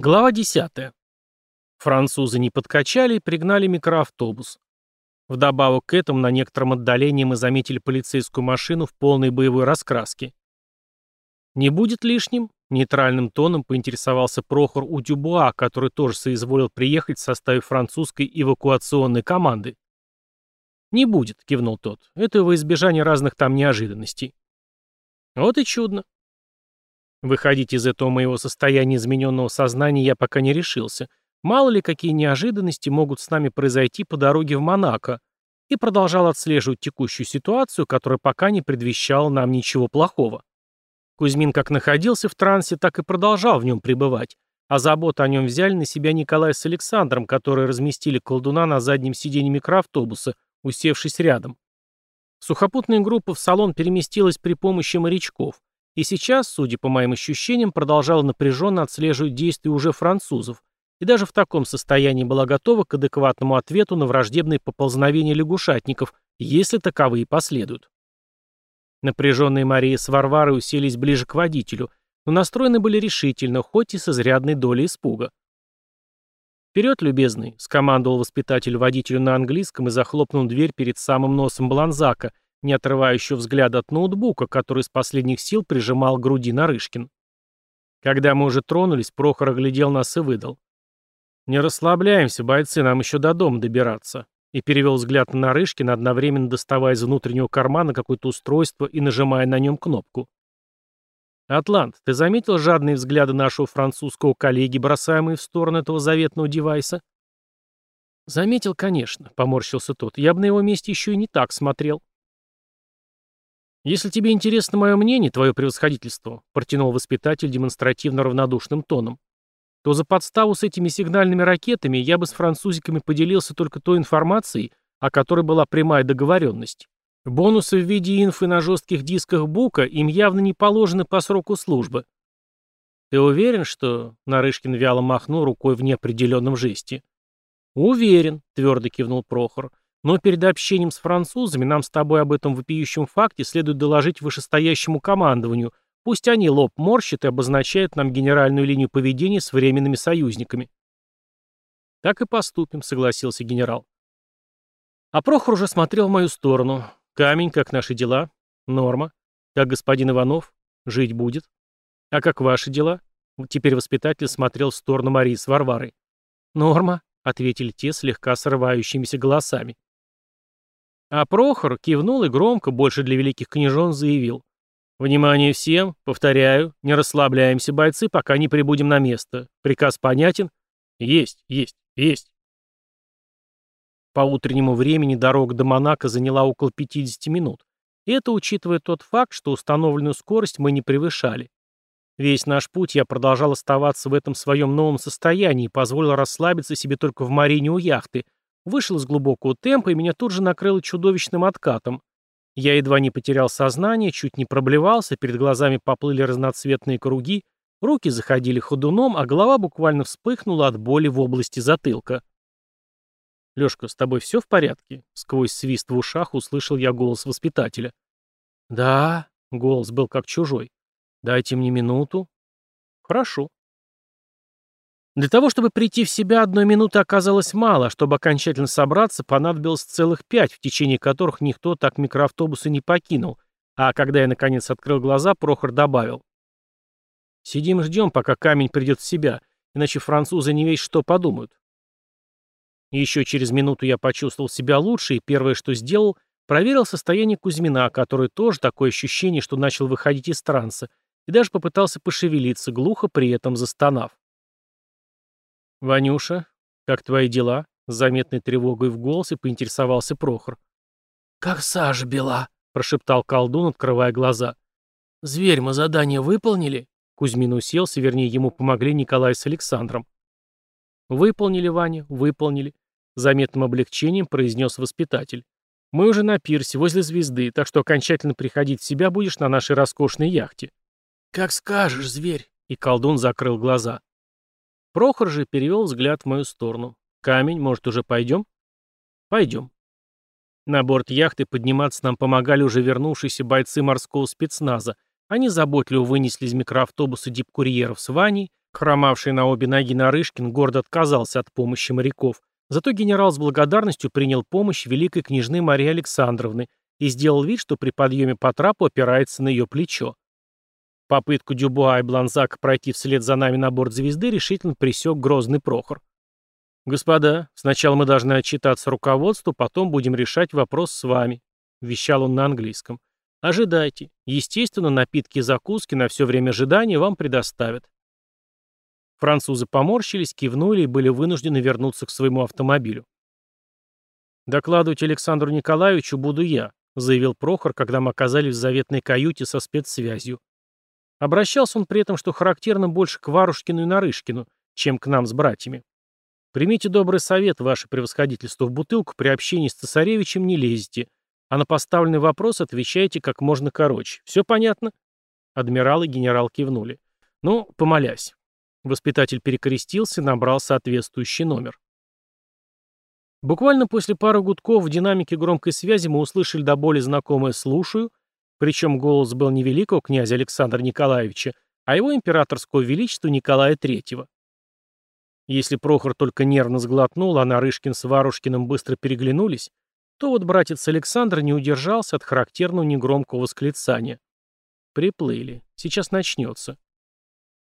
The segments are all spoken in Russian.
Глава 10. Французы не подкачали и пригнали микроавтобус. Вдобавок к этому на некотором отдалении мы заметили полицейскую машину в полной боевой раскраске. «Не будет лишним?» — нейтральным тоном поинтересовался Прохор у Дюбуа, который тоже соизволил приехать в составе французской эвакуационной команды. «Не будет», — кивнул тот. «Это во избежание разных там неожиданностей». «Вот и чудно. Выходить из этого моего состояния измененного сознания я пока не решился. Мало ли, какие неожиданности могут с нами произойти по дороге в Монако, и продолжал отслеживать текущую ситуацию, которая пока не предвещала нам ничего плохого. Кузьмин как находился в трансе, так и продолжал в нем пребывать, а заботу о нем взяли на себя Николай с Александром, которые разместили колдуна на заднем сиденье микроавтобуса, усевшись рядом. Сухопутная группа в салон переместилась при помощи морячков, и сейчас, судя по моим ощущениям, продолжала напряженно отслеживать действия уже французов, и даже в таком состоянии была готова к адекватному ответу на враждебные поползновения лягушатников, если таковые последуют. Напряженные Мария с Варварой уселись ближе к водителю, но настроены были решительно, хоть и с изрядной долей испуга. «Вперед, любезный!» — скомандовал воспитатель водителю на английском и захлопнул дверь перед самым носом Бланзака, не отрывающего взгляда от ноутбука, который из последних сил прижимал к груди Нарышкин. Когда мы уже тронулись, Прохор оглядел нас и выдал. «Не расслабляемся, бойцы, нам еще до дома добираться». И перевел взгляд на Нарышкина, одновременно доставая из внутреннего кармана какое-то устройство и нажимая на нем кнопку. «Атлант, ты заметил жадные взгляды нашего французского коллеги, бросаемые в сторону этого заветного девайса?» «Заметил, конечно», — поморщился тот. «Я бы на его месте еще и не так смотрел». «Если тебе интересно мое мнение, твое превосходительство», протянул воспитатель демонстративно равнодушным тоном, то за подставу с этими сигнальными ракетами я бы с французиками поделился только той информацией, о которой была прямая договоренность. Бонусы в виде инфы на жестких дисках Бука им явно не положены по сроку службы. «Ты уверен, что...» — Нарышкин вяло махнул рукой в неопределенном жесте. «Уверен», — твердо кивнул Прохор. Но перед общением с французами нам с тобой об этом вопиющем факте следует доложить вышестоящему командованию, пусть они лоб морщат и обозначают нам генеральную линию поведения с временными союзниками. Так и поступим, согласился генерал. А Прохор уже смотрел в мою сторону. Камень, как наши дела? Норма. Как господин Иванов? Жить будет. А как ваши дела? Теперь воспитатель смотрел в сторону Марии с Варварой. Норма, ответили те слегка срывающимися голосами. А Прохор кивнул и громко, больше для великих княжон, заявил. «Внимание всем! Повторяю, не расслабляемся, бойцы, пока не прибудем на место. Приказ понятен? Есть, есть, есть!» По утреннему времени дорога до Монако заняла около 50 минут. Это учитывая тот факт, что установленную скорость мы не превышали. Весь наш путь я продолжал оставаться в этом своем новом состоянии и позволил расслабиться себе только в марине у яхты – Вышел из глубокого темпа, и меня тут же накрыло чудовищным откатом. Я едва не потерял сознание, чуть не проблевался, перед глазами поплыли разноцветные круги, руки заходили ходуном, а голова буквально вспыхнула от боли в области затылка. «Лёшка, с тобой все в порядке?» Сквозь свист в ушах услышал я голос воспитателя. «Да», — голос был как чужой. «Дайте мне минуту». «Хорошо». Для того, чтобы прийти в себя, одной минуты оказалось мало, чтобы окончательно собраться, понадобилось целых пять, в течение которых никто так микроавтобусы не покинул. А когда я наконец открыл глаза, Прохор добавил. «Сидим ждем, пока камень придет в себя, иначе французы не весь что подумают». Еще через минуту я почувствовал себя лучше, и первое, что сделал, проверил состояние Кузьмина, который тоже такое ощущение, что начал выходить из транса, и даже попытался пошевелиться, глухо при этом застонав. «Ванюша, как твои дела?» С заметной тревогой в голосе поинтересовался Прохор. «Как сажа бела», — прошептал колдун, открывая глаза. «Зверь, мы задание выполнили?» Кузьмин уселся, вернее, ему помогли Николай с Александром. «Выполнили, Ваня, выполнили», — заметным облегчением произнес воспитатель. «Мы уже на пирсе, возле звезды, так что окончательно приходить в себя будешь на нашей роскошной яхте». «Как скажешь, зверь», — и колдун закрыл глаза. Прохор же перевел взгляд в мою сторону. «Камень, может, уже пойдем?» «Пойдем». На борт яхты подниматься нам помогали уже вернувшиеся бойцы морского спецназа. Они заботливо вынесли из микроавтобуса дипкурьеров с Ваней, Хромавший на обе ноги Нарышкин гордо отказался от помощи моряков, зато генерал с благодарностью принял помощь великой княжны Марии Александровны и сделал вид, что при подъеме по трапу опирается на ее плечо. Попытку Дюбуа и Бланзака пройти вслед за нами на борт звезды решительно пресек грозный Прохор. «Господа, сначала мы должны отчитаться руководству, потом будем решать вопрос с вами», — вещал он на английском. «Ожидайте. Естественно, напитки и закуски на все время ожидания вам предоставят». Французы поморщились, кивнули и были вынуждены вернуться к своему автомобилю. «Докладывать Александру Николаевичу буду я», — заявил Прохор, когда мы оказались в заветной каюте со спецсвязью. Обращался он при этом, что характерно больше к Варушкину и Нарышкину, чем к нам с братьями. Примите добрый совет, ваше превосходительство, в бутылку при общении с цесаревичем не лезете, а на поставленный вопрос отвечайте как можно короче. Все понятно?» Адмирал и генерал кивнули. «Ну, помолясь». Воспитатель перекрестился и набрал соответствующий номер. Буквально после пары гудков в динамике громкой связи мы услышали до боли знакомое «слушаю», причем голос был не великого князя Александра Николаевича, а его императорского величества Николая III. Если Прохор только нервно сглотнул, а Нарышкин с Варушкиным быстро переглянулись, то вот братец Александр не удержался от характерного негромкого восклицания. Приплыли. Сейчас начнется.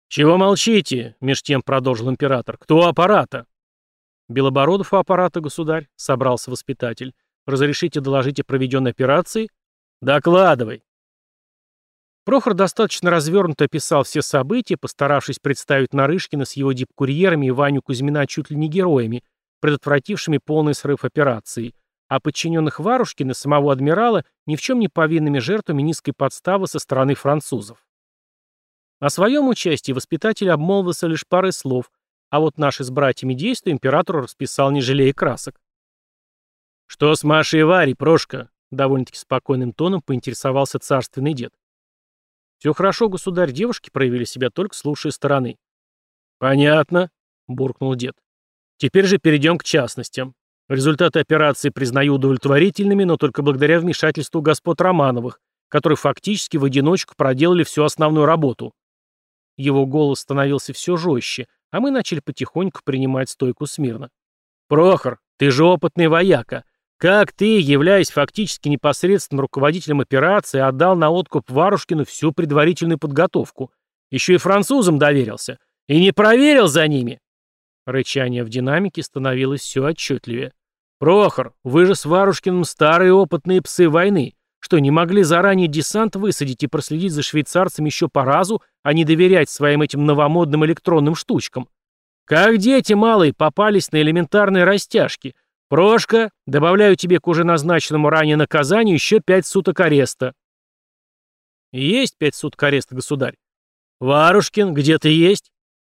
«Чего молчите?» — меж тем продолжил император. «Кто у аппарата?» «Белобородов у аппарата, государь», — собрался воспитатель. «Разрешите доложить о проведенной операции?» «Докладывай». Прохор достаточно развернуто описал все события, постаравшись представить Нарышкина с его дипкурьерами и Ваню Кузьмина чуть ли не героями, предотвратившими полный срыв операции, а подчиненных Варушкина, самого адмирала, ни в чем не повинными жертвами низкой подставы со стороны французов. О своем участии воспитатель обмолвился лишь парой слов, а вот наши с братьями действия император расписал не жалея красок. «Что с Машей и Варей, Прошка?» — довольно-таки спокойным тоном поинтересовался царственный дед. «Все хорошо, государь, девушки проявили себя только с лучшей стороны». «Понятно», — буркнул дед. «Теперь же перейдем к частностям. Результаты операции признаю удовлетворительными, но только благодаря вмешательству господ Романовых, которые фактически в одиночку проделали всю основную работу». Его голос становился все жестче, а мы начали потихоньку принимать стойку смирно. «Прохор, ты же опытный вояка. Как ты, являясь фактически непосредственным руководителем операции, отдал на откуп Варушкину всю предварительную подготовку? Еще и французам доверился. И не проверил за ними?» Рычание в динамике становилось все отчетливее. «Прохор, вы же с Варушкиным старые опытные псы войны. Что, не могли заранее десант высадить и проследить за швейцарцами еще по разу, а не доверять своим этим новомодным электронным штучкам? Как дети малые попались на элементарные растяжки – «Прошка, добавляю тебе к уже назначенному ранее наказанию еще пять суток ареста». «Есть пять суток ареста, государь». «Варушкин, где ты есть?»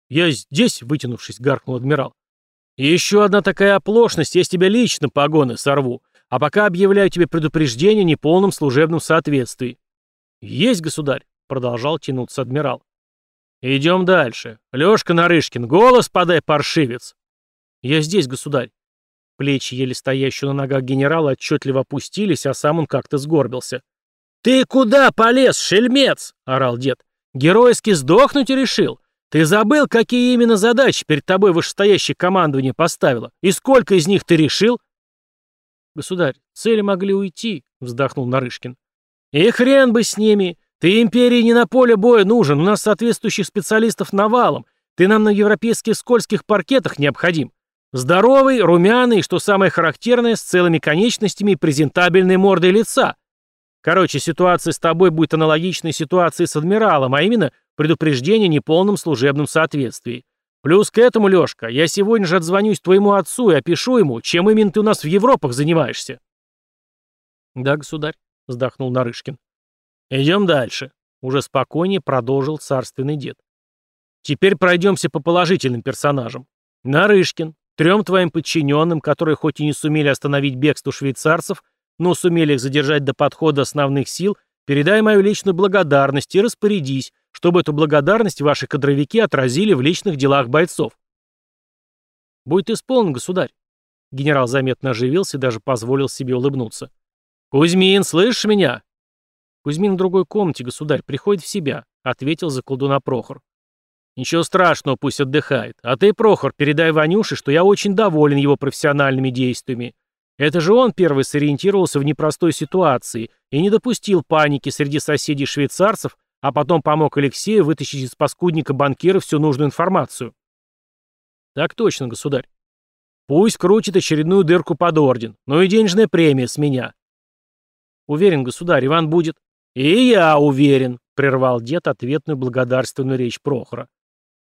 «Я здесь», — вытянувшись, гаркнул адмирал. «Еще одна такая оплошность, я с тебя лично погоны сорву, а пока объявляю тебе предупреждение о неполном служебном соответствии». «Есть, государь», — продолжал тянуться адмирал. «Идем дальше. Лешка Нарышкин, голос подай, паршивец». «Я здесь, государь». Плечи, еле стоящего на ногах генерала, отчетливо опустились, а сам он как-то сгорбился. «Ты куда полез, шельмец?» — орал дед. «Геройски сдохнуть решил? Ты забыл, какие именно задачи перед тобой вышестоящее командование поставило? И сколько из них ты решил?» «Государь, цели могли уйти», — вздохнул Нарышкин. «И хрен бы с ними! Ты империи не на поле боя нужен, у нас соответствующих специалистов навалом. Ты нам на европейских скользких паркетах необходим. Здоровый, румяный, что самое характерное, с целыми конечностями и презентабельной мордой лица. Короче, ситуация с тобой будет аналогичной ситуации с адмиралом, а именно предупреждение о неполном служебном соответствии. Плюс к этому, Лёшка, я сегодня же отзвонюсь твоему отцу и опишу ему, чем именно ты у нас в Европах занимаешься. Да, государь, вздохнул Нарышкин. Идем дальше. Уже спокойнее продолжил царственный дед. Теперь пройдемся по положительным персонажам. Нарышкин, Трем твоим подчиненным, которые хоть и не сумели остановить бегство швейцарцев, но сумели их задержать до подхода основных сил, передай мою личную благодарность и распорядись, чтобы эту благодарность ваши кадровики отразили в личных делах бойцов. Будет исполнен, государь. Генерал заметно оживился и даже позволил себе улыбнуться. «Кузьмин, слышишь меня?» «Кузьмин в другой комнате, государь, приходит в себя», — ответил за колдуна Прохор. Ничего страшного, пусть отдыхает. А ты, Прохор, передай Ванюше, что я очень доволен его профессиональными действиями. Это же он первый сориентировался в непростой ситуации и не допустил паники среди соседей-швейцарцев, а потом помог Алексею вытащить из паскудника банкира всю нужную информацию. Так точно, государь. Пусть крутит очередную дырку под орден, но и денежная премия с меня. Уверен, государь, Иван будет. И я уверен, прервал дед ответную благодарственную речь Прохора.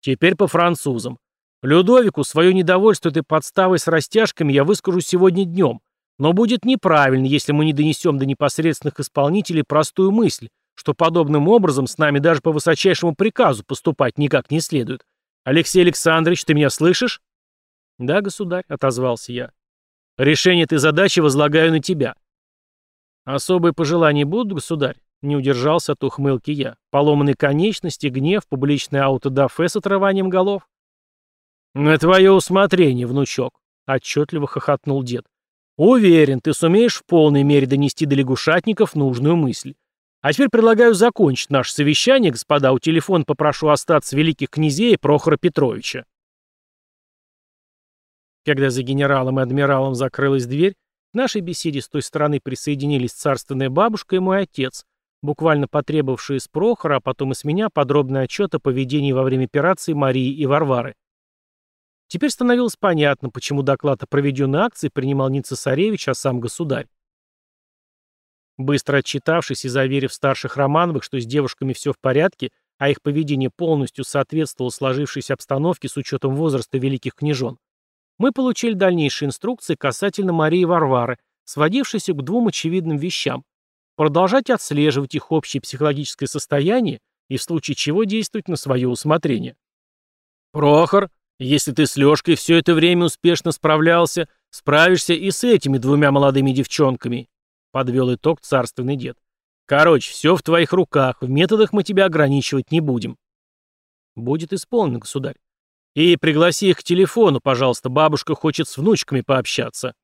Теперь по французам. Людовику свое недовольство этой подставой с растяжками я выскажу сегодня днем, но будет неправильно, если мы не донесем до непосредственных исполнителей простую мысль, что подобным образом с нами даже по высочайшему приказу поступать никак не следует. Алексей Александрович, ты меня слышишь? Да, государь, отозвался я. Решение этой задачи возлагаю на тебя. Особые пожелания будут, государь? Не удержался от ухмылки я. Поломанные конечности, гнев, публичное аутодафе с отрыванием голов. «На твое усмотрение, внучок», — отчетливо хохотнул дед. «Уверен, ты сумеешь в полной мере донести до лягушатников нужную мысль. А теперь предлагаю закончить наше совещание, господа. У телефона попрошу остаться великих князей Прохора Петровича». Когда за генералом и адмиралом закрылась дверь, к нашей беседе с той стороны присоединились царственная бабушка и мой отец, буквально потребовавшие с Прохора, а потом и с меня подробный отчет о поведении во время операции Марии и Варвары. Теперь становилось понятно, почему доклад о проведенной акции принимал не цесаревич, а сам государь. Быстро отчитавшись и заверив старших Романовых, что с девушками все в порядке, а их поведение полностью соответствовало сложившейся обстановке с учетом возраста великих княжон, мы получили дальнейшие инструкции касательно Марии Варвары, сводившиеся к двум очевидным вещам. Продолжать отслеживать их общее психологическое состояние и в случае чего действовать на свое усмотрение. «Прохор, если ты с Лёшкой все это время успешно справлялся, справишься и с этими двумя молодыми девчонками», — подвел итог царственный дед. «Короче, все в твоих руках, в методах мы тебя ограничивать не будем». «Будет исполнено, государь». «И пригласи их к телефону, пожалуйста, бабушка хочет с внучками пообщаться».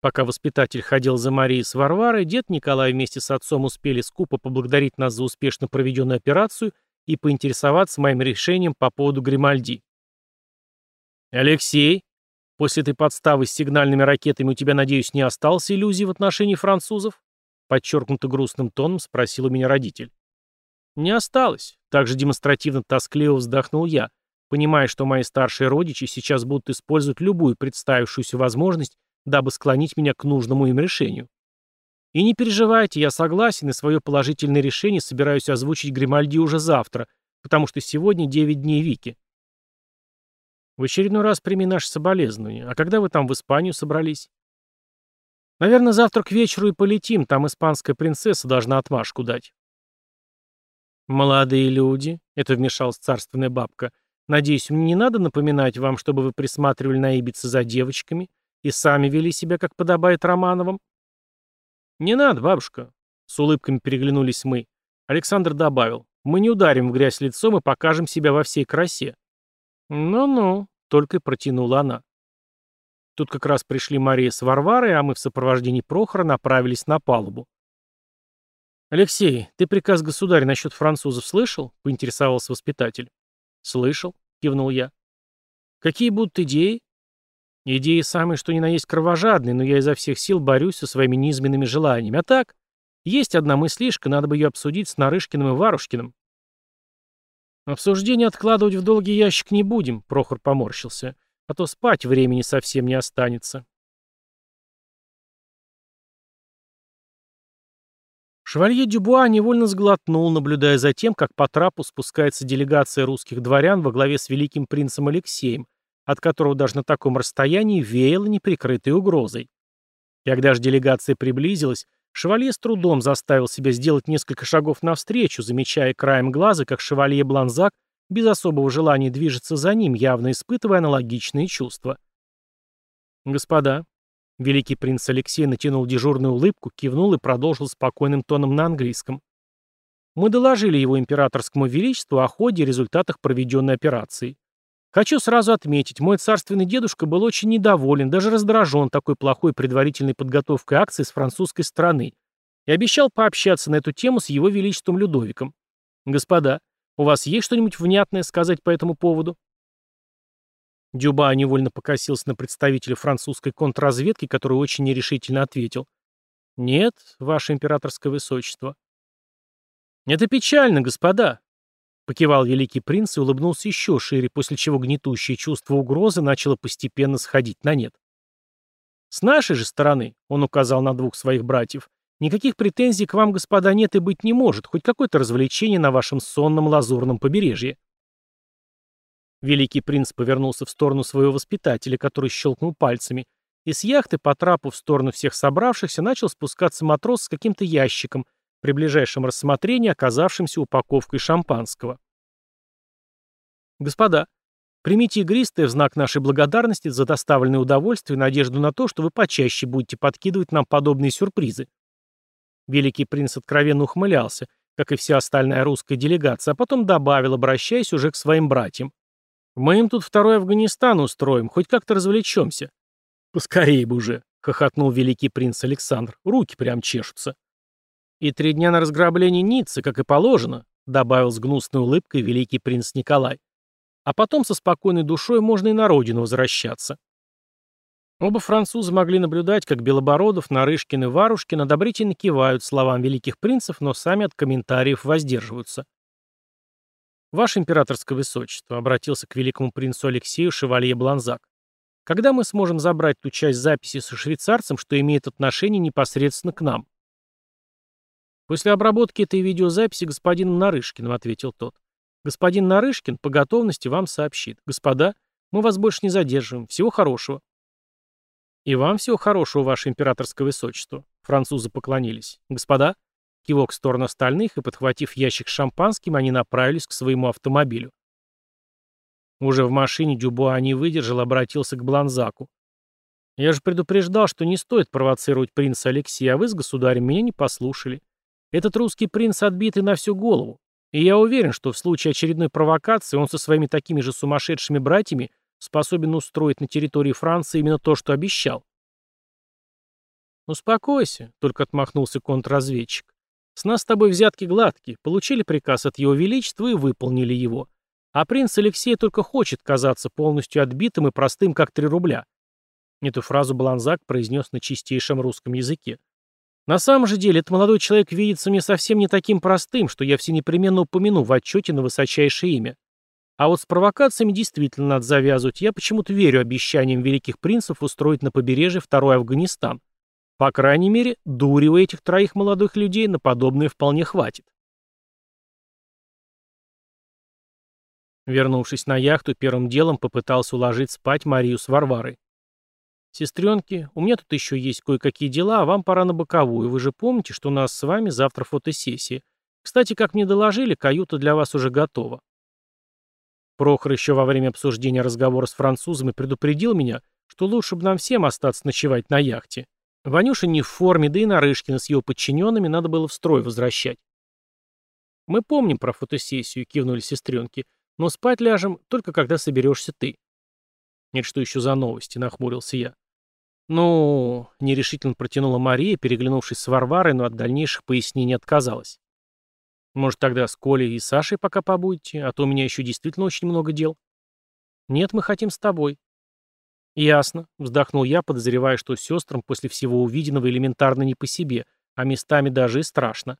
Пока воспитатель ходил за Марией с Варварой, дед Николай вместе с отцом успели скупо поблагодарить нас за успешно проведенную операцию — и поинтересоваться моим решением по поводу Гримальди. «Алексей, после этой подставы с сигнальными ракетами у тебя, надеюсь, не осталось иллюзий в отношении французов?» Подчеркнуто грустным тоном спросил у меня родитель. «Не осталось», — также демонстративно тоскливо вздохнул я, понимая, что мои старшие родичи сейчас будут использовать любую представившуюся возможность, дабы склонить меня к нужному им решению. И не переживайте, я согласен, и свое положительное решение собираюсь озвучить Гримальди уже завтра, потому что сегодня 9 дней Вики. В очередной раз прими наше соболезнование. А когда вы там в Испанию собрались? Наверное, завтра к вечеру и полетим, там испанская принцесса должна отмашку дать. Молодые люди, это вмешалась царственная бабка, надеюсь, мне не надо напоминать вам, чтобы вы присматривали на за девочками и сами вели себя, как подобает Романовым? «Не надо, бабушка». С улыбками переглянулись мы. Александр добавил. «Мы не ударим в грязь лицом и покажем себя во всей красе». «Ну-ну», — только протянула она. Тут как раз пришли Мария с Варварой, а мы в сопровождении Прохора направились на палубу. «Алексей, ты приказ государя насчет французов слышал?» — поинтересовался воспитатель. «Слышал», — кивнул я. «Какие будут идеи?» Идеи самые, что ни на есть кровожадные, но я изо всех сил борюсь со своими низменными желаниями. А так, есть одна мыслишка, надо бы ее обсудить с Нарышкиным и Варушкиным. Обсуждение откладывать в долгий ящик не будем, Прохор поморщился, а то спать времени совсем не останется. Швалье Дюбуа невольно сглотнул, наблюдая за тем, как по трапу спускается делегация русских дворян во главе с великим принцем Алексеем, от которого даже на таком расстоянии веяло неприкрытой угрозой. Когда же делегация приблизилась, Шевалье с трудом заставил себя сделать несколько шагов навстречу, замечая краем глаза, как Шевалье Бланзак без особого желания движется за ним, явно испытывая аналогичные чувства. «Господа», — великий принц Алексей натянул дежурную улыбку, кивнул и продолжил спокойным тоном на английском. «Мы доложили его императорскому величеству о ходе и результатах проведенной операции. Хочу сразу отметить, мой царственный дедушка был очень недоволен, даже раздражен такой плохой предварительной подготовкой акции с французской стороны и обещал пообщаться на эту тему с его величеством Людовиком. Господа, У вас есть что-нибудь внятное сказать по этому поводу?» Дюба невольно покосился на представителя французской контрразведки, который очень нерешительно ответил. «Нет, ваше императорское высочество». «Это печально, господа», — покивал великий принц и улыбнулся еще шире, после чего гнетущее чувство угрозы начало постепенно сходить на нет. «С нашей же стороны», — он указал на двух своих братьев, «никаких претензий к вам, господа, нет и быть не может, хоть какое-то развлечение на вашем сонном лазурном побережье». Великий принц повернулся в сторону своего воспитателя, который щелкнул пальцами, и с яхты по трапу в сторону всех собравшихся начал спускаться матрос с каким-то ящиком, при ближайшем рассмотрении оказавшимся упаковкой шампанского. «Господа, примите игристое в знак нашей благодарности за доставленное удовольствие и надежду на то, что вы почаще будете подкидывать нам подобные сюрпризы». Великий принц откровенно ухмылялся, как и вся остальная русская делегация, а потом добавил, обращаясь уже к своим братьям. Мы им тут второй Афганистан устроим, хоть как-то развлечемся. Поскорей бы уже, хохотнул великий принц Александр. Руки прям чешутся. И три дня на разграбление Ниццы, как и положено, добавил с гнусной улыбкой великий принц Николай. А потом со спокойной душой можно и на родину возвращаться. Оба француза могли наблюдать, как Белобородов, Нарышкин и Варушкин одобрительно кивают словам великих принцев, но сами от комментариев воздерживаются. «Ваше императорское высочество», — обратился к великому принцу Алексею шевалье Бланзак, «когда мы сможем забрать ту часть записи со швейцарцем, что имеет отношение непосредственно к нам?» «После обработки этой видеозаписи господином Нарышкиным», — ответил тот. «Господин Нарышкин по готовности вам сообщит. Господа, мы вас больше не задерживаем. Всего хорошего». «И вам всего хорошего, ваше императорское высочество», — французы поклонились. «Господа?» Кивок в сторону остальных, и, подхватив ящик с шампанским, они направились к своему автомобилю. Уже в машине Дюбуа не выдержал, обратился к Бланзаку. «Я же предупреждал, что не стоит провоцировать принца Алексея, а вы с государем меня не послушали. Этот русский принц отбитый на всю голову, и я уверен, что в случае очередной провокации он со своими такими же сумасшедшими братьями способен устроить на территории Франции именно то, что обещал». «Успокойся», — только отмахнулся контрразведчик. С нас с тобой взятки гладкие, получили приказ от его величества и выполнили его. А принц Алексей только хочет казаться полностью отбитым и простым, как три рубля. Эту фразу Бланзак произнес на чистейшем русском языке. На самом же деле, этот молодой человек видится мне совсем не таким простым, что я все непременно упомяну в отчете на высочайшее имя. А вот с провокациями действительно надо завязывать. Я почему-то верю обещаниям великих принцев устроить на побережье второй Афганистан. По крайней мере, дури у этих троих молодых людей на подобное вполне хватит. Вернувшись на яхту, первым делом попытался уложить спать Марию с Варварой. «Сестренки, у меня тут еще есть кое-какие дела, а вам пора на боковую. Вы же помните, что у нас с вами завтра фотосессия. Кстати, как мне доложили, каюта для вас уже готова». Прохор еще во время обсуждения разговора с французами предупредил меня, что лучше бы нам всем остаться ночевать на яхте. Ванюша не в форме, да и Нарышкина с его подчиненными надо было в строй возвращать. «Мы помним про фотосессию», — кивнули сестренки, «но спать ляжем только когда соберешься ты». «Нет, что еще за новости?» — нахмурился я. «Ну...» — нерешительно протянула Мария, переглянувшись с Варварой, но от дальнейших пояснений отказалась. «Может, тогда с Колей и Сашей пока побудете, а то у меня еще действительно очень много дел». «Нет, мы хотим с тобой», «Ясно», — вздохнул я, подозревая, что сестрам после всего увиденного элементарно не по себе, а местами даже и страшно.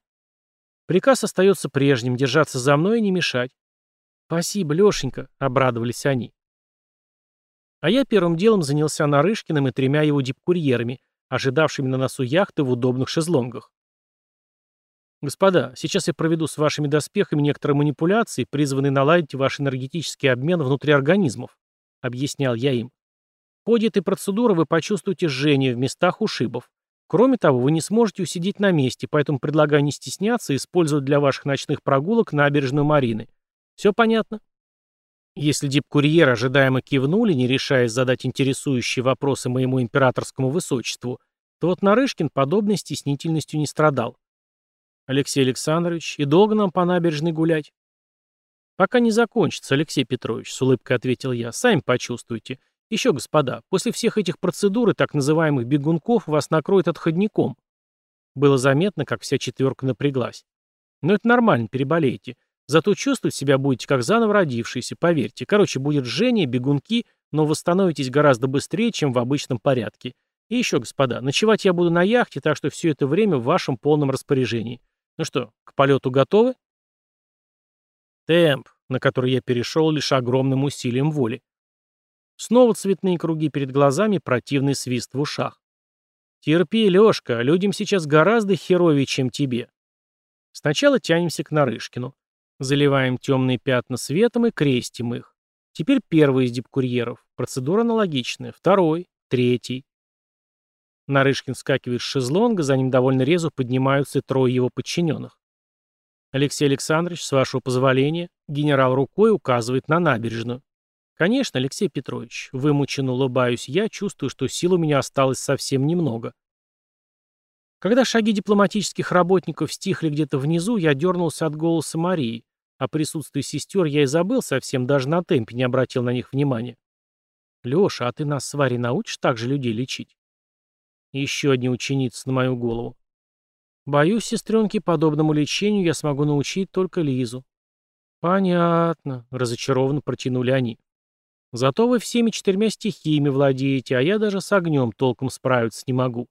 Приказ остается прежним — держаться за мной и не мешать. «Спасибо, Лешенька», — обрадовались они. А я первым делом занялся Нарышкиным и тремя его дипкурьерами, ожидавшими на носу яхты в удобных шезлонгах. «Господа, сейчас я проведу с вашими доспехами некоторые манипуляции, призванные наладить ваш энергетический обмен внутри организмов», — объяснял я им. В ходе этой процедуры вы почувствуете жжение в местах ушибов. Кроме того, вы не сможете усидеть на месте, поэтому предлагаю не стесняться и использовать для ваших ночных прогулок набережную Марины. Все понятно? Если дипкурьер ожидаемо кивнули, не решаясь задать интересующие вопросы моему императорскому высочеству, то вот Нарышкин подобной стеснительностью не страдал. Алексей Александрович, и долго нам по набережной гулять? Пока не закончится, Алексей Петрович, с улыбкой ответил я. Сами почувствуйте. Еще, господа, после всех этих процедур и так называемых бегунков вас накроет отходником. Было заметно, как вся четверка напряглась. Но это нормально, переболеете. Зато чувствовать себя будете как заново родившиеся, поверьте. Короче, будет жжение, бегунки, но восстановитесь гораздо быстрее, чем в обычном порядке. И еще, господа, ночевать я буду на яхте, так что все это время в вашем полном распоряжении. Ну что, к полету готовы? Темп, на который я перешел лишь огромным усилием воли. Снова цветные круги перед глазами, противный свист в ушах. Терпи, Лешка, людям сейчас гораздо херовее, чем тебе. Сначала тянемся к Нарышкину. Заливаем темные пятна светом и крестим их. Теперь первый из дипкурьеров. Процедура аналогичная. Второй. Третий. Нарышкин скакивает с шезлонга, за ним довольно резво поднимаются трое его подчиненных. Алексей Александрович, с вашего позволения, генерал рукой указывает на набережную. Конечно, Алексей Петрович, вымученно улыбаюсь я, чувствую, что сил у меня осталось совсем немного. Когда шаги дипломатических работников стихли где-то внизу, я дернулся от голоса Марии. О присутствии сестер я и забыл совсем, даже на темпе не обратил на них внимания. «Леша, а ты нас с Варей научишь так же людей лечить?» Еще одни ученицы на мою голову. Боюсь, сестренки, подобному лечению я смогу научить только Лизу. Понятно, разочарованно протянули они. Зато вы всеми четырьмя стихиями владеете, а я даже с огнем толком справиться не могу.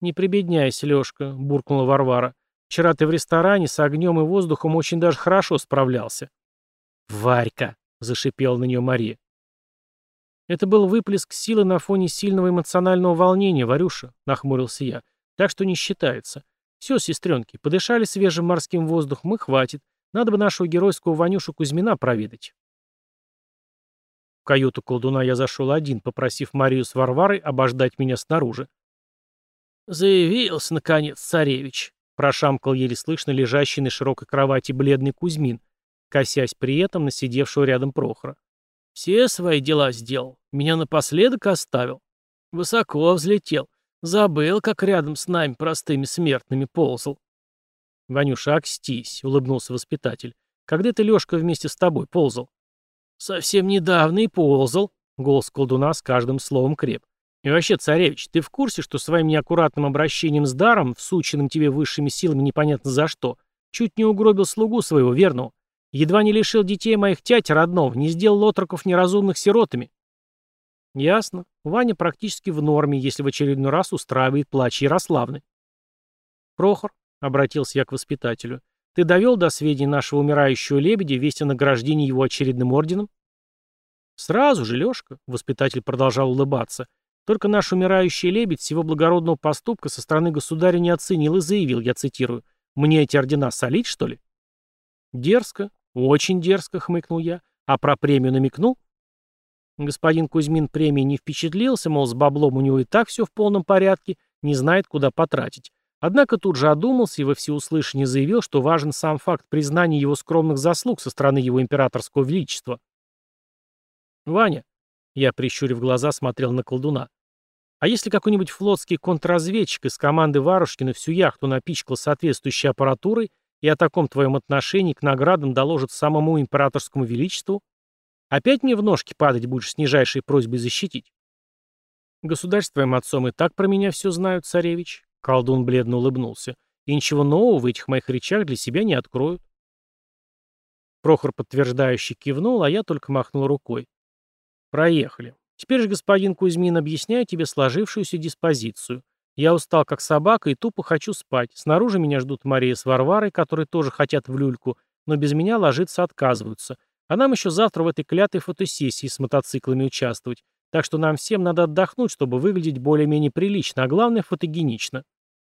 Не прибедняйся, Лешка, буркнула Варвара. Вчера ты в ресторане с огнем и воздухом очень даже хорошо справлялся. Варька, зашипела на нее Мария. Это был выплеск силы на фоне сильного эмоционального волнения, Варюша, нахмурился я. Так что не считается. Все, сестренки, подышали свежим морским воздухом и хватит. Надо бы нашего геройского Ванюшу Кузьмина проведать. В каюту колдуна я зашел один, попросив Марию с Варварой обождать меня снаружи. «Заявился, наконец, царевич», — прошамкал еле слышно лежащий на широкой кровати бледный Кузьмин, косясь при этом на сидевшего рядом Прохора. Все свои дела сделал. Меня напоследок оставил. Высоко взлетел. Забыл, как рядом с нами простыми смертными ползал. «Ванюша, окстись», — улыбнулся воспитатель. «Когда ты, Лёшка, вместе с тобой ползал?» «Совсем недавно и ползал», — голос колдуна с каждым словом креп. «И вообще, царевич, ты в курсе, что своим неаккуратным обращением с даром, всученным тебе высшими силами непонятно за что, чуть не угробил слугу своего верного? Едва не лишил детей моих тять родного, не сделал отроков неразумных сиротами. Ясно. Ваня практически в норме, если в очередной раз устраивает плач Ярославны. Прохор, — обратился я к воспитателю, — ты довел до сведения нашего умирающего лебедя весть о награждении его очередным орденом? Сразу же, Лешка, — воспитатель продолжал улыбаться, — только наш умирающий лебедь всего благородного поступка со стороны государя не оценил и заявил, я цитирую, «Мне эти ордена солить, что ли?» Дерзко, «Очень дерзко», — хмыкнул я. «А про премию намекнул?» Господин Кузьмин премии не впечатлился, мол, с баблом у него и так все в полном порядке, не знает, куда потратить. Однако тут же одумался и во всеуслышание заявил, что важен сам факт признания его скромных заслуг со стороны его императорского величества. «Ваня», — я, прищурив глаза, смотрел на колдуна, «а если какой-нибудь флотский контрразведчик из команды Варушкина всю яхту напичкал соответствующей аппаратурой и о таком твоем отношении к наградам доложит самому императорскому величеству? Опять мне в ножки падать будешь с нижайшей просьбой защитить? Государь с твоим отцом и так про меня все знают, царевич. Колдун бледно улыбнулся. И ничего нового в этих моих речах для себя не откроют. Прохор подтверждающий кивнул, а я только махнул рукой. Проехали. Теперь же, господин Кузьмин, объясняю тебе сложившуюся диспозицию. Я устал как собака и тупо хочу спать. Снаружи меня ждут Мария с Варварой, которые тоже хотят в люльку, но без меня ложиться отказываются. А нам еще завтра в этой клятой фотосессии с мотоциклами участвовать. Так что нам всем надо отдохнуть, чтобы выглядеть более-менее прилично, а главное фотогенично.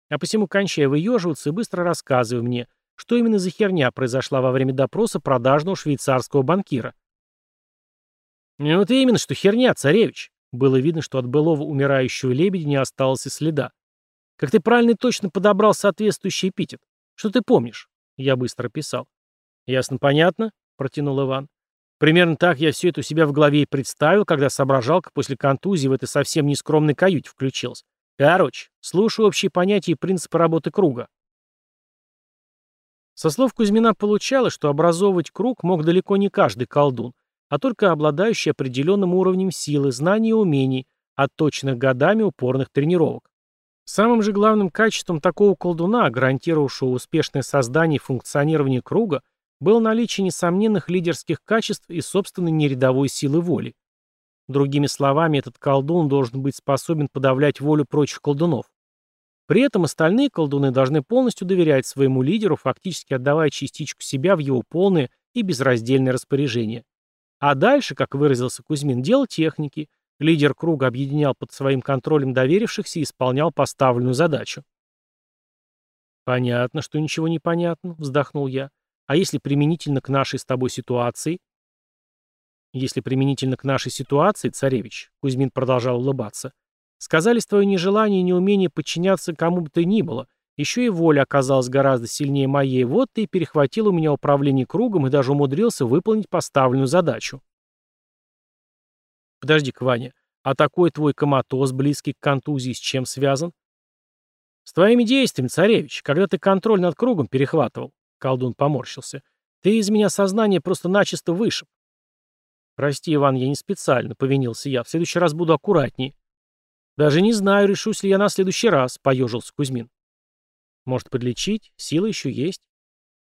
А посему кончай выеживаться и быстро рассказывай мне, что именно за херня произошла во время допроса продажного швейцарского банкира. Ну вот именно, что херня, царевич. Было видно, что от былого умирающего лебедя не осталось и следа. Как ты правильно и точно подобрал соответствующий эпитет? Что ты помнишь? Я быстро писал. Ясно, понятно, протянул Иван. Примерно так я все это у себя в голове и представил, когда соображалка после контузии в этой совсем нескромной каюте включилась. Короче, слушаю общие понятия и принципы работы круга. Со слов Кузьмина получалось, что образовывать круг мог далеко не каждый колдун, а только обладающий определенным уровнем силы, знаний и умений, отточенных годами упорных тренировок. Самым же главным качеством такого колдуна, гарантировавшего успешное создание и функционирование круга, было наличие несомненных лидерских качеств и собственной нерядовой силы воли. Другими словами, этот колдун должен быть способен подавлять волю прочих колдунов. При этом остальные колдуны должны полностью доверять своему лидеру, фактически отдавая частичку себя в его полное и безраздельное распоряжение. А дальше, как выразился Кузьмин, дело техники. Лидер круга объединял под своим контролем доверившихся и исполнял поставленную задачу. «Понятно, что ничего не понятно», — вздохнул я. «А если применительно к нашей с тобой ситуации?» «Если применительно к нашей ситуации, царевич», — Кузьмин продолжал улыбаться, Сказались твое нежелание и неумение подчиняться кому бы то ни было. Еще и воля оказалась гораздо сильнее моей. Вот ты и перехватил у меня управление кругом и даже умудрился выполнить поставленную задачу. Подожди-ка, Ваня, а такой твой коматоз, близкий к контузии, с чем связан? С твоими действиями, царевич, когда ты контроль над кругом перехватывал. Колдун поморщился. Ты из меня сознание просто начисто вышиб. Прости, Иван, я не специально, повинился я. В следующий раз буду аккуратнее. «Даже не знаю, решусь ли я на следующий раз», — поежился Кузьмин. «Может, подлечить? Сила еще есть».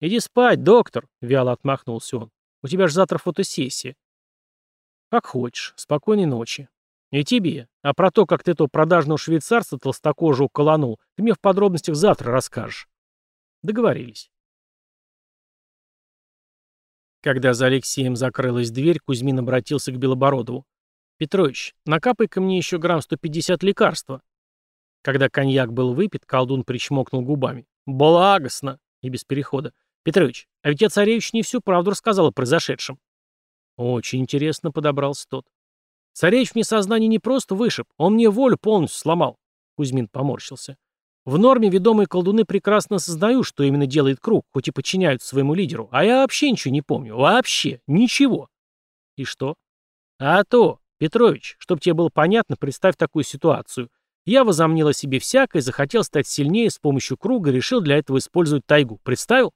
«Иди спать, доктор», — вяло отмахнулся он. «У тебя же завтра фотосессия». «Как хочешь. Спокойной ночи». «И тебе. А про то, как ты то продажного швейцарца толстокожего колонул, ты мне в подробностях завтра расскажешь». Договорились. Когда за Алексеем закрылась дверь, Кузьмин обратился к Белобородову. «Петрович, накапай-ка мне еще грамм 150 лекарства». Когда коньяк был выпит, колдун причмокнул губами. «Благостно!» И без перехода. «Петрович, а ведь я царевич не всю правду рассказал о произошедшем». «Очень интересно», — подобрался тот. «Царевич мне сознание не просто вышиб, он мне волю полностью сломал». Кузьмин поморщился. «В норме ведомые колдуны прекрасно осознают, что именно делает круг, хоть и подчиняются своему лидеру, а я вообще ничего не помню. Вообще. Ничего». «И что?» «А то. Петрович, чтобы тебе было понятно, представь такую ситуацию. Я возомнил о себе всякое, захотел стать сильнее с помощью круга, решил для этого использовать тайгу. Представил?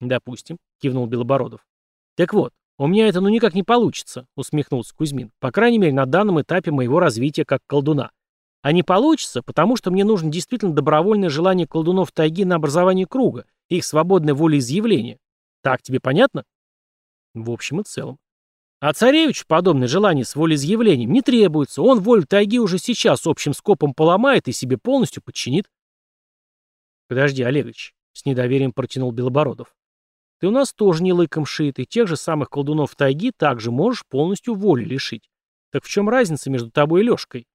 Допустим, кивнул Белобородов. Так вот, у меня это ну никак не получится, усмехнулся Кузьмин. По крайней мере, на данном этапе моего развития как колдуна. А не получится, потому что мне нужно действительно добровольное желание колдунов тайги на образование круга, их свободное волеизъявление. Так тебе понятно? В общем и целом. А царевич подобное желание с волеизъявлением не требуется. Он волю тайги уже сейчас общим скопом поломает и себе полностью подчинит. Подожди, Олегович, с недоверием протянул Белобородов. Ты у нас тоже не лыком шит, и тех же самых колдунов тайги также можешь полностью воли лишить. Так в чем разница между тобой и Лешкой?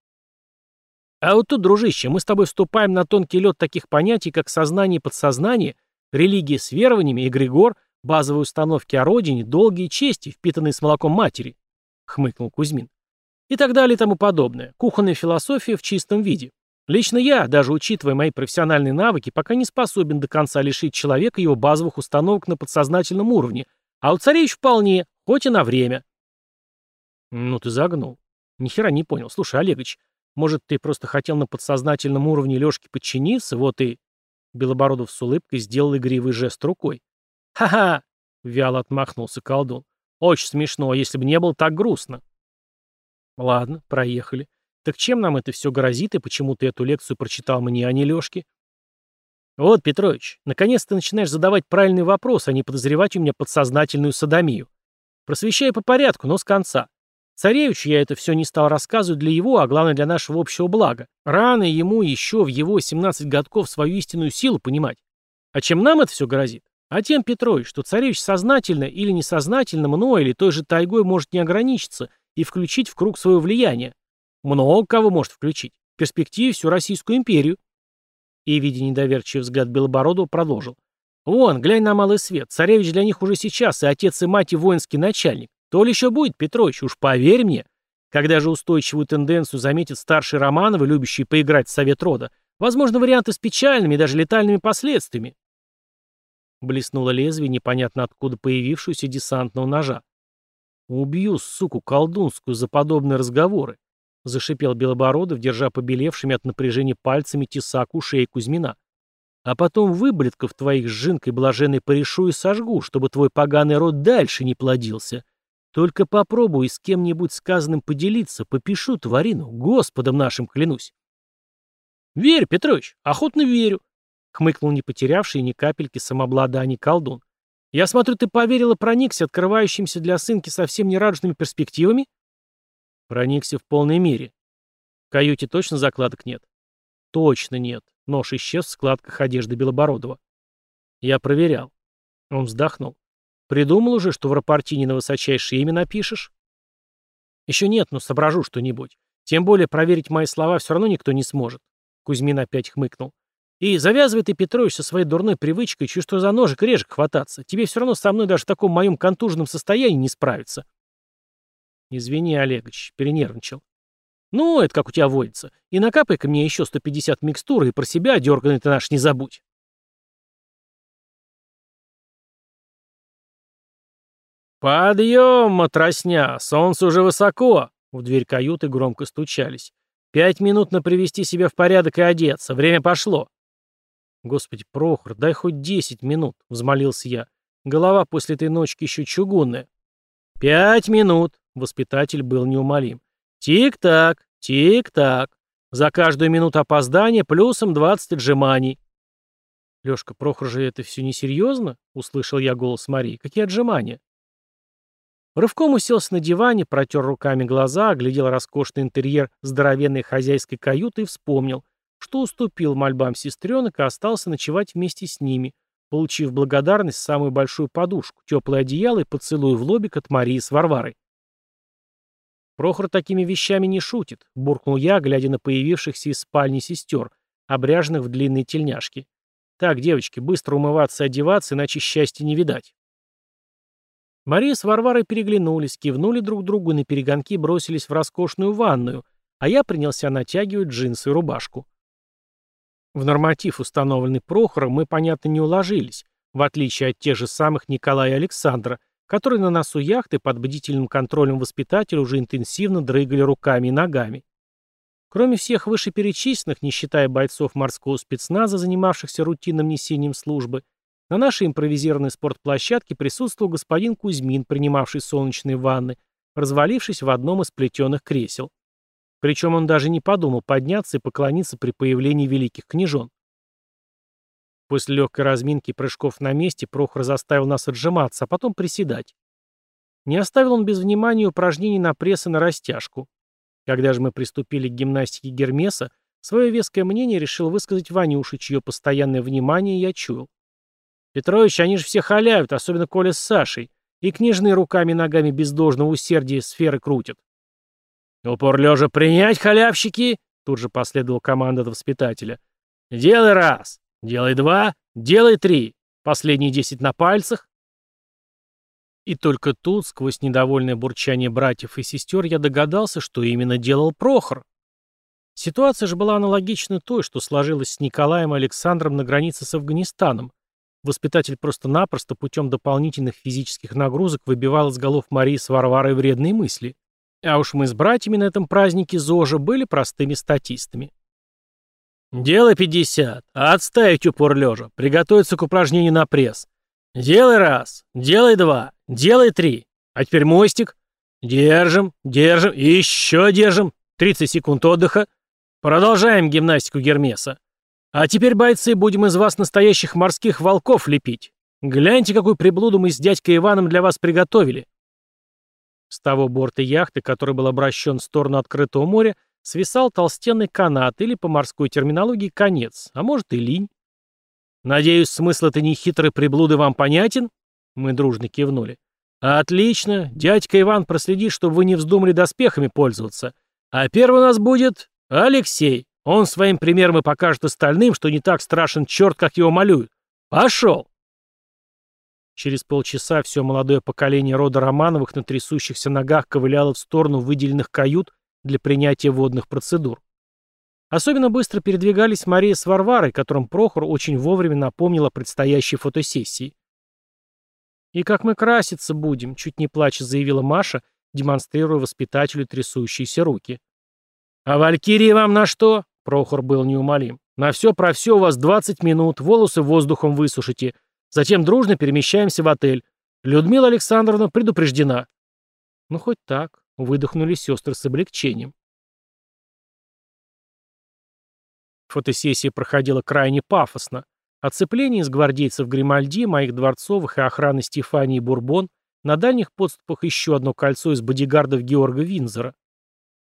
А вот тут, дружище, мы с тобой вступаем на тонкий лед таких понятий, как сознание и подсознание, религия с верованиями, эгрегор, Базовые установки о родине, долгие чести, впитанные с молоком матери, хмыкнул Кузьмин. И так далее и тому подобное. Кухонная философия в чистом виде. Лично я, даже учитывая мои профессиональные навыки, пока не способен до конца лишить человека его базовых установок на подсознательном уровне, а у царевич вполне, хоть и на время. Ну ты загнул. Ни хера не понял. Слушай, Олегович, может, ты просто хотел на подсознательном уровне Лёшке подчиниться, вот и... Белобородов с улыбкой сделал игривый жест рукой. «Ха-ха!» — вяло отмахнулся колдун. «Очень смешно, если бы не было так грустно». «Ладно, проехали. Так чем нам это все грозит, и почему ты эту лекцию прочитал мне, а не Лешке?» «Вот, Петрович, наконец ты начинаешь задавать правильный вопрос, а не подозревать у меня подсознательную садомию. Просвещай по порядку, но с конца. Царевичу я это все не стал рассказывать для его, а главное для нашего общего блага. Рано ему еще в его 17 годков свою истинную силу понимать. А чем нам это все грозит? А тем, Петрович, что царевич сознательно или несознательно мной или той же тайгой может не ограничиться и включить в круг свое влияние. Много кого может включить. В перспективе всю Российскую империю. И, видя недоверчивый взгляд Белобородова, продолжил. Вон, глянь на малый свет. Царевич для них уже сейчас и отец, и мать, и воинский начальник. То ли еще будет, Петрович, уж поверь мне. Когда же устойчивую тенденцию заметит старший Романовы, любящий поиграть в совет рода, возможно, варианты с печальными, даже летальными последствиями. Блеснуло лезвие непонятно откуда появившегося десантного ножа. «Убью, суку, колдунскую за подобные разговоры!» — зашипел Белобородов, держа побелевшими от напряжения пальцами тесак у шеи Кузьмина. «А потом выблетков твоих с жинкой блаженной порешу и сожгу, чтобы твой поганый род дальше не плодился. Только попробуй с кем-нибудь сказанным поделиться, попишу тварину, Господом нашим клянусь». «Верю, Петрович, охотно верю», хмыкнул не потерявший ни капельки самообладания колдун. Я смотрю, ты поверил и проникся открывающимся для сынки совсем нерадужными перспективами? Проникся в полной мере. В каюте точно закладок нет? Точно нет. Нож исчез в складках одежды Белобородова. Я проверял. Он вздохнул. Придумал уже, что в рапортине на высочайшее имя напишешь? Еще нет, но соображу что-нибудь. Тем более проверить мои слова все равно никто не сможет. Кузьмин опять хмыкнул. И завязывай ты, Петрович, со своей дурной привычкой, чувствуя за ножик режек хвататься. Тебе все равно со мной даже в таком моем контуженном состоянии не справиться. Извини, Олегович, перенервничал. Ну, это как у тебя водится. И накапай-ка мне еще 150 микстуры, и про себя, дерганый ты наш, не забудь. «Подъем, матросня! Солнце уже высоко!» В дверь каюты громко стучались. «Пять минут на привести себя в порядок и одеться. Время пошло!» «Господи, Прохор, дай хоть десять минут!» — взмолился я. «Голова после этой ночки еще чугунная». «Пять минут!» — воспитатель был неумолим. «Тик-так, тик-так. За каждую минуту опоздания плюсом двадцать отжиманий». «Лешка, Прохор же это все несерьезно?» — услышал я голос Марии. «Какие отжимания?» Рывком уселся на диване, протер руками глаза, оглядел роскошный интерьер здоровенной хозяйской каюты и вспомнил, что уступил мольбам сестренок и остался ночевать вместе с ними, получив благодарность самую большую подушку, теплое одеяло и поцелуй в лобик от Марии с Варварой. Прохор такими вещами не шутит, буркнул я, глядя на появившихся из спальни сестер, обряженных в длинные тельняшки. Так, девочки, быстро умываться и одеваться, иначе счастья не видать. Мария с Варварой переглянулись, кивнули друг другу и на перегонки бросились в роскошную ванную, а я принялся натягивать джинсы и рубашку. В норматив, установленный Прохором, мы, понятно, не уложились, в отличие от тех же самых Николая и Александра, которые на носу яхты под бдительным контролем воспитателя уже интенсивно дрыгали руками и ногами. Кроме всех вышеперечисленных, не считая бойцов морского спецназа, занимавшихся рутинным несением службы, на нашей импровизированной спортплощадке присутствовал господин Кузьмин, принимавший солнечные ванны, развалившись в одном из плетеных кресел. Причем он даже не подумал подняться и поклониться при появлении великих княжон. После легкой разминки и прыжков на месте Прохор заставил нас отжиматься, а потом приседать. Не оставил он без внимания упражнений на пресс и на растяжку. Когда же мы приступили к гимнастике Гермеса, свое веское мнение решил высказать Ванюше, чье постоянное внимание я чуял. Петрович, они же все халяют, особенно Коля с Сашей. И книжные руками и ногами без должного усердия сферы крутят. «Упор лежа принять, халявщики!» Тут же последовала команда от воспитателя. «Делай раз, делай два, делай три. Последние десять на пальцах». И только тут, сквозь недовольное бурчание братьев и сестер, я догадался, что именно делал Прохор. Ситуация же была аналогична той, что сложилась с Николаем и Александром на границе с Афганистаном, Воспитатель просто-напросто путем дополнительных физических нагрузок выбивал из голов Марии с Варварой вредные мысли. А уж мы с братьями на этом празднике ЗОЖа были простыми статистами. «Делай 50, отставить упор лежа, приготовиться к упражнению на пресс. Делай раз, делай два, делай три. А теперь мостик. Держим, держим, еще держим. 30 секунд отдыха. Продолжаем гимнастику Гермеса. А теперь, бойцы, будем из вас настоящих морских волков лепить. Гляньте, какую приблуду мы с дядькой Иваном для вас приготовили. С того борта яхты, который был обращен в сторону открытого моря, свисал толстенный канат или, по морской терминологии, конец, а может и линь. Надеюсь, смысл этой нехитрой приблуды вам понятен? Мы дружно кивнули. Отлично. Дядька Иван проследит, чтобы вы не вздумали доспехами пользоваться. А первый у нас будет Алексей. Он своим примером и покажет остальным, что не так страшен черт, как его малюют. Пошел!» Через полчаса все молодое поколение рода Романовых на трясущихся ногах ковыляло в сторону выделенных кают для принятия водных процедур. Особенно быстро передвигались Мария с Варварой, которым Прохор очень вовремя напомнил о предстоящей фотосессии. «И как мы краситься будем», — чуть не плача заявила Маша, демонстрируя воспитателю трясущиеся руки. «А Валькирии вам на что?» Прохор был неумолим. «На все про все у вас 20 минут, волосы воздухом высушите. Затем дружно перемещаемся в отель. Людмила Александровна предупреждена». «Ну, хоть так», — выдохнули сестры с облегчением. Фотосессия проходила крайне пафосно. Оцепление из гвардейцев Гримальди, моих дворцовых и охраны Стефании Бурбон, на дальних подступах еще одно кольцо из бодигардов Георга Винзера.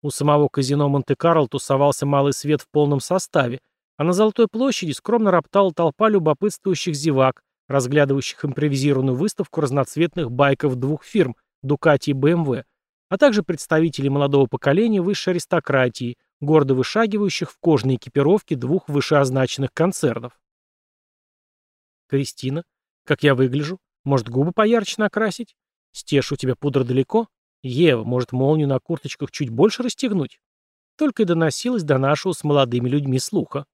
У самого казино Монте-Карло тусовался малый свет в полном составе, а на Золотой площади скромно роптала толпа любопытствующих зевак, разглядывающих импровизированную выставку разноцветных байков двух фирм Дукати и БМВ, а также представителей молодого поколения высшей аристократии, гордо вышагивающих в кожной экипировке двух вышеозначенных концернов. «Кристина, как я выгляжу? Может, губы поярче накрасить? Стеш, у тебя пудра далеко? Ева, может, молнию на курточках чуть больше расстегнуть?» Только и доносилось до нашего с молодыми людьми слуха.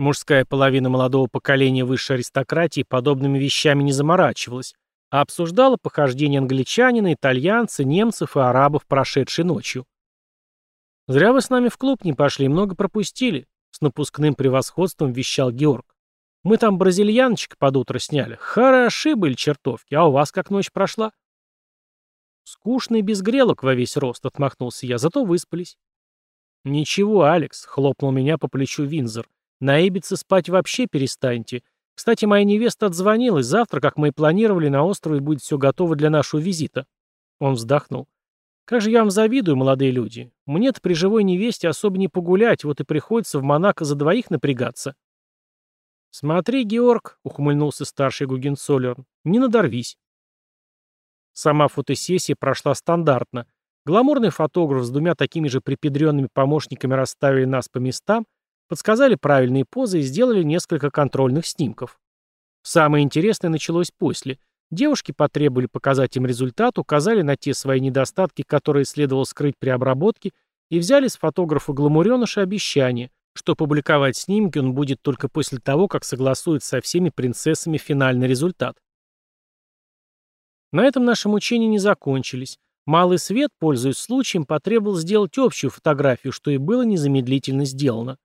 Мужская половина молодого поколения высшей аристократии подобными вещами не заморачивалась, а обсуждала похождения англичанина, итальянца, немцев и арабов прошедшей ночью. «Зря вы с нами в клуб не пошли, много пропустили», — с напускным превосходством вещал Георг. Мы там бразильяночек под утро сняли. Хороши были чертовки. А у вас как ночь прошла? Скучно и без грелок во весь рост, отмахнулся я, зато выспались. Ничего, Алекс, хлопнул меня по плечу Винзор. На спать вообще перестаньте. Кстати, моя невеста отзвонилась. Завтра, как мы и планировали, на острове будет все готово для нашего визита. Он вздохнул. Как же я вам завидую, молодые люди. Мне-то при живой невесте особо не погулять, вот и приходится в Монако за двоих напрягаться. «Смотри, Георг», — ухмыльнулся старший Гугенцоллерн, — «не надорвись». Сама фотосессия прошла стандартно. Гламурный фотограф с двумя такими же припедренными помощниками расставили нас по местам, подсказали правильные позы и сделали несколько контрольных снимков. Самое интересное началось после. Девушки потребовали показать им результат, указали на те свои недостатки, которые следовало скрыть при обработке, и взяли с фотографа-гламуреныша обещание, что публиковать снимки он будет только после того, как согласует со всеми принцессами финальный результат. На этом наши мучения не закончились. Малый свет, пользуясь случаем, потребовал сделать общую фотографию, что и было незамедлительно сделано.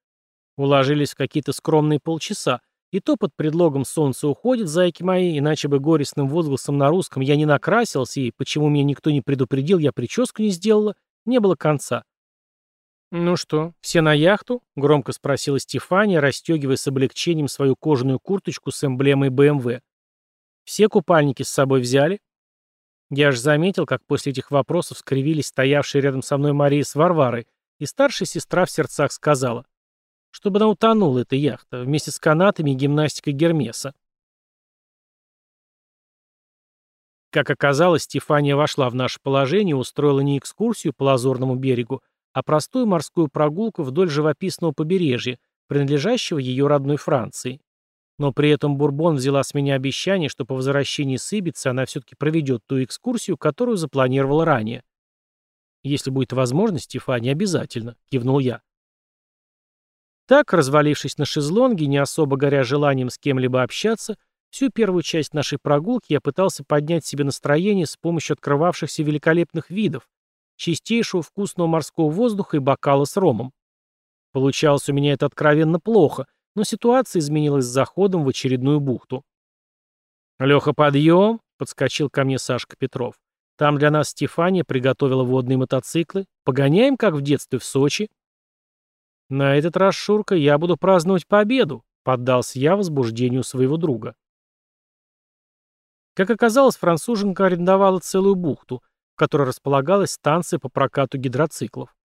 Уложились в какие-то скромные полчаса, и то под предлогом «солнце уходит, зайки мои», иначе бы горестным возгласом на русском «я не накрасился» и «почему меня никто не предупредил, я прическу не сделала», не было конца. «Ну что, все на яхту?» — громко спросила Стефания, расстегивая с облегчением свою кожаную курточку с эмблемой БМВ. «Все купальники с собой взяли?» Я аж заметил, как после этих вопросов скривились стоявшие рядом со мной Мария с Варварой, и старшая сестра в сердцах сказала, чтобы она утонула, эта яхта, вместе с канатами и гимнастикой Гермеса. Как оказалось, Стефания вошла в наше положение и устроила не экскурсию по Лазурному берегу, а простую морскую прогулку вдоль живописного побережья, принадлежащего ее родной Франции. Но при этом Бурбон взяла с меня обещание, что по возвращении с Ибицы она все-таки проведет ту экскурсию, которую запланировала ранее. «Если будет возможность, Стефани, обязательно», — кивнул я. Так, развалившись на шезлонге, не особо горя желанием с кем-либо общаться, всю первую часть нашей прогулки я пытался поднять себе настроение с помощью открывавшихся великолепных видов, чистейшего вкусного морского воздуха и бокала с ромом. Получалось у меня это откровенно плохо, но ситуация изменилась с заходом в очередную бухту. «Леха, подъем!» — подскочил ко мне Сашка Петров. «Там для нас Стефания приготовила водные мотоциклы. Погоняем, как в детстве, в Сочи». «На этот раз, Шурка, я буду праздновать победу», — поддался я возбуждению своего друга. Как оказалось, француженка арендовала целую бухту — в которой располагалась станция по прокату гидроциклов.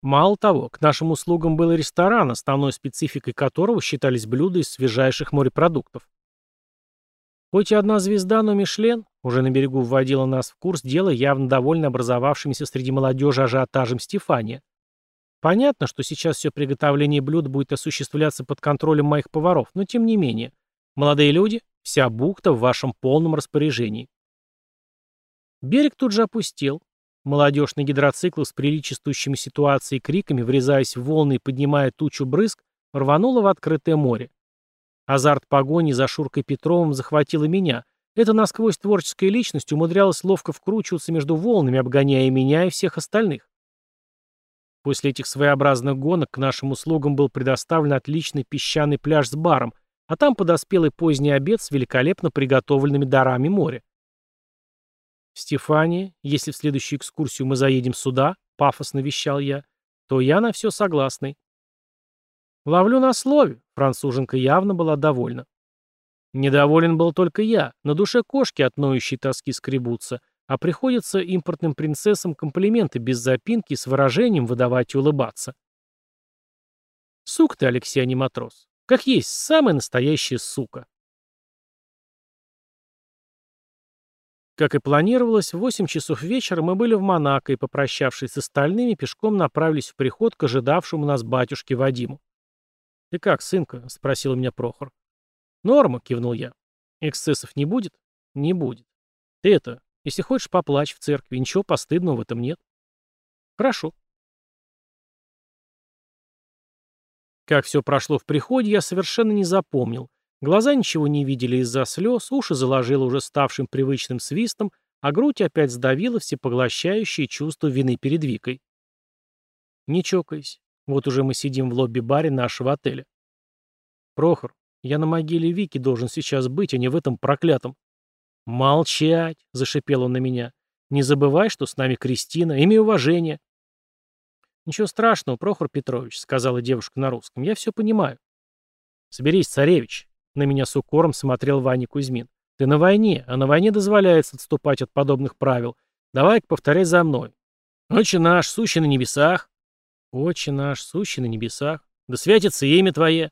Мало того, к нашим услугам был ресторан, основной спецификой которого считались блюда из свежайших морепродуктов. Хоть и одна звезда, но Мишлен уже на берегу вводила нас в курс дела, явно довольно образовавшимся среди молодежи ажиотажем Стефания. Понятно, что сейчас все приготовление блюд будет осуществляться под контролем моих поваров, но тем не менее. Молодые люди, вся бухта в вашем полном распоряжении. Берег тут же опустел. Молодежь на гидроциклах с приличествующими ситуацией криками, врезаясь в волны и поднимая тучу брызг, рванула в открытое море. Азарт погони за Шуркой Петровым захватила меня. Эта насквозь творческая личность умудрялась ловко вкручиваться между волнами, обгоняя меня и всех остальных. После этих своеобразных гонок к нашим услугам был предоставлен отличный песчаный пляж с баром, а там подоспел и поздний обед с великолепно приготовленными дарами моря. «Стефания, если в следующую экскурсию мы заедем сюда», — пафосно вещал я, — «то я на все согласный». Ловлю на слове. Француженка явно была довольна. Недоволен был только я. На душе кошки от ноющей тоски скребутся, а приходится импортным принцессам комплименты без запинки с выражением выдавать и улыбаться. Сук ты, Алексей, а не матрос. Как есть, самая настоящая сука. Как и планировалось, в 8 часов вечера мы были в Монако и, попрощавшись с остальными, пешком направились в приход к ожидавшему нас батюшке Вадиму. «Ты как, сынка?» — спросил меня Прохор. «Норма», — кивнул я. «Эксцессов не будет?» «Не будет. Ты это, если хочешь, поплачь в церкви, ничего постыдного в этом нет». «Хорошо». Как все прошло в приходе, я совершенно не запомнил, Глаза ничего не видели из-за слез, уши заложило уже ставшим привычным свистом, а грудь опять сдавила всепоглощающее чувство вины перед Викой. Не чокаясь. Вот уже мы сидим в лобби-баре нашего отеля. Прохор, я на могиле Вики должен сейчас быть, а не в этом проклятом. Молчать, зашипел он на меня. Не забывай, что с нами Кристина, имей уважение. Ничего страшного, Прохор Петрович, сказала девушка на русском. Я все понимаю. Соберись, царевич, на меня с укором смотрел Ваня Кузьмин. Ты на войне, а на войне дозволяется отступать от подобных правил. Давай-ка повторяй за мной. Отче наш, сущий на небесах. Отче наш, сущий на небесах. Да святится имя Твое.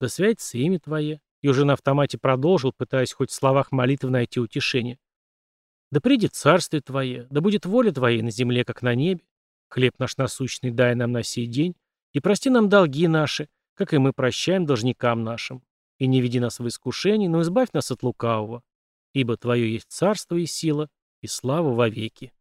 Да святится имя Твое. И уже на автомате продолжил, пытаясь хоть в словах молитвы найти утешение. Да придет царствие Твое, да будет воля Твоей на земле, как на небе. Хлеб наш насущный дай нам на сей день, и прости нам долги наши, как и мы прощаем должникам нашим. И не веди нас в искушение, но избавь нас от лукавого. Ибо Твое есть царство и сила, и слава вовеки.